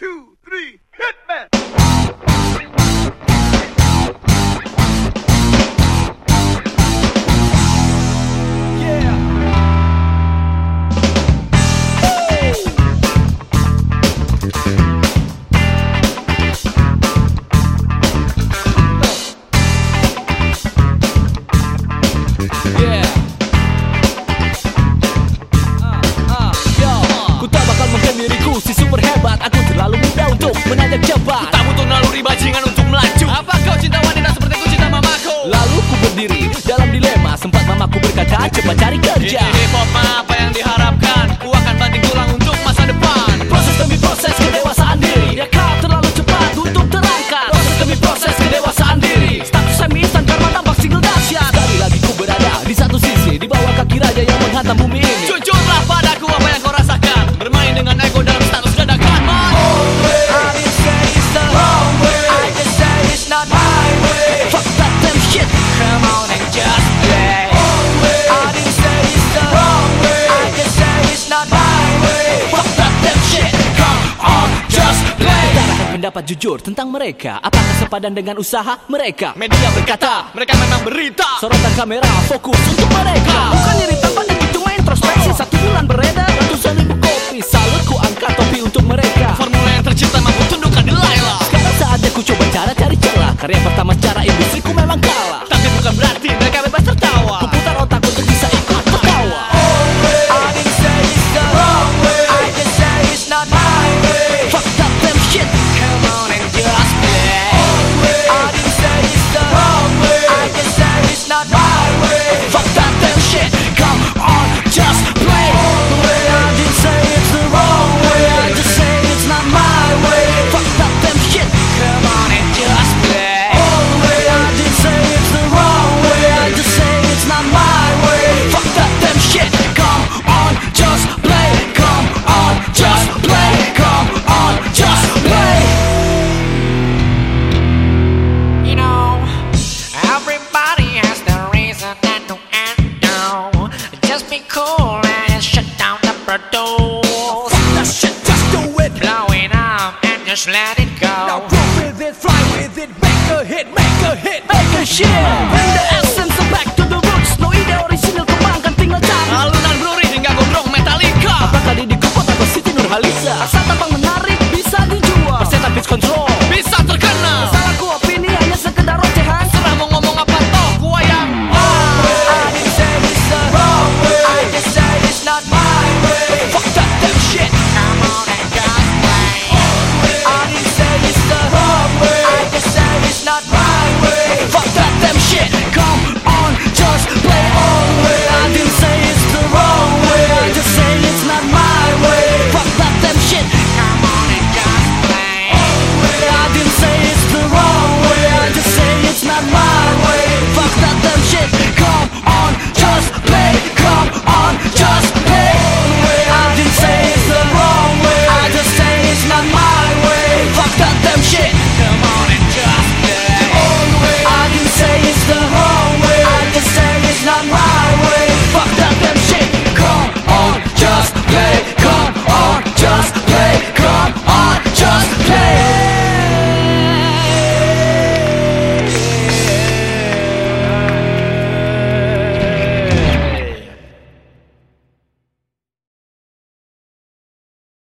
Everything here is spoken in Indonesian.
two, three, hit me! Yeah! Yeah. coba cari kerja pendapat jujur tentang mereka. Apakah sepadan dengan usaha mereka? Media berkata, mereka memang berita. Sorotan kamera fokus untuk mereka. Bukan diri tanpa itu main introspeksi. Satu bulan bereda ratusan ribu kopi. Salut ku angkat topi untuk mereka. Formula yang tercipta mampu tundukkan di Laila Sekarang saatnya ku coba cara cari celah. Karya pertama just let it go. Now grow with it, fly with it, make a hit, make a hit, make a shit. Bring the essence of back to the roots, no ide original kembangkan tinggal cari. Alunan blurry hingga gondrong metalika. Apa kali dikepot atau Siti Nurhaliza? Asal tampang menarik bisa dijual. Persetan pitch control.